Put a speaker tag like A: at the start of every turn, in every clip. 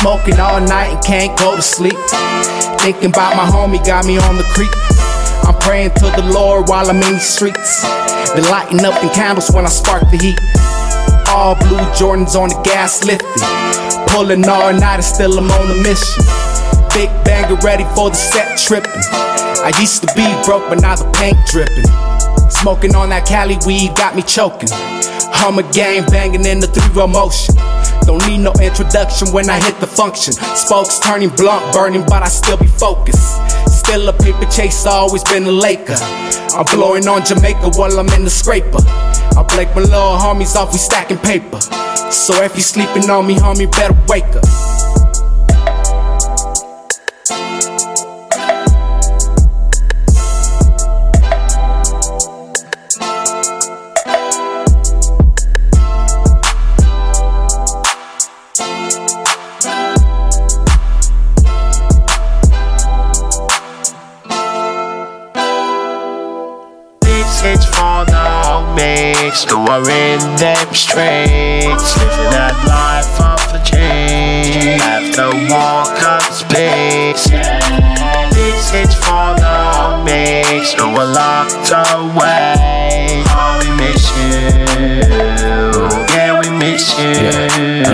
A: Smoking all night and can't go to sleep. Thinking about my homie got me on the creek. I'm praying to the Lord while I'm in these streets. Then lighting up the candles when I spark the heat. All blue Jordans on the gas lifting. Pulling all night and still I'm on a mission. Big banger ready for the set tripping. I used to be broke, but now the paint dripping. Smoking on that Cali weed got me choking. Hummer gang banging in the three row motion. Don't need no introduction when I hit the function. Spokes turning blunt, burning, but I still be focused. Still a paper chaser, always been a Laker. I'm blowing on Jamaica while I'm in the scraper. I break my little homies off, we stacking paper. So if you sleeping on me, homie, better wake up.
B: It's for the homies who are in them streets, living that life of a change. Have to walk up space. This is for the homies who are locked away. Oh, we miss you. Yeah, we miss you.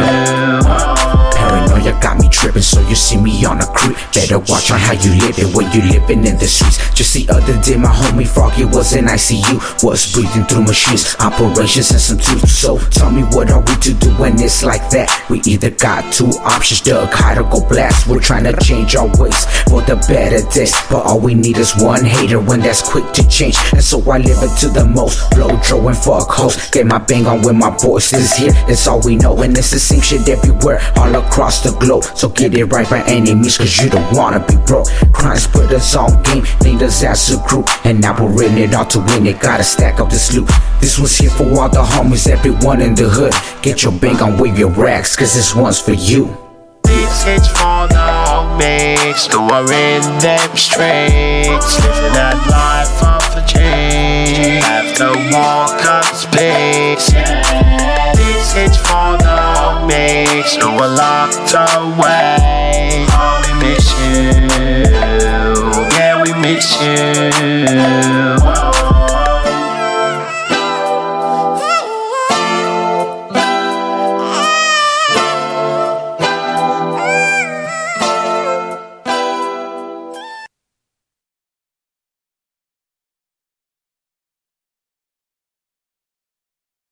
C: Paranoia got me tripping, so you see me on a Better watch on how you living when you living in the streets. Just the other day, my homie Froggy was in ICU, was breathing through machines, operations and some tools. So tell me, what are we to do when it's like that? We either got two options, duck, hide, or go blast. We're trying to change our ways for the better days, but all we need is one hater when that's quick to change. And so I live it to the most, blow, Joe, and fuck hoes. Get my bang on with my boys. This here, it's all we know, and it's the same shit everywhere, all across the globe. So get it right by any means, you don't wanna be broke. Crime put us on game, need us as a group. And now we're in it all to win it, gotta stack up this loot. This one's here for all the homies, everyone in the hood. Get your bank on, wave your racks, cause this one's for you.
B: This is for the homies who are in them streets, living that life of a change. Have walk up space. This is for the homies who are locked away. Yeah, we you.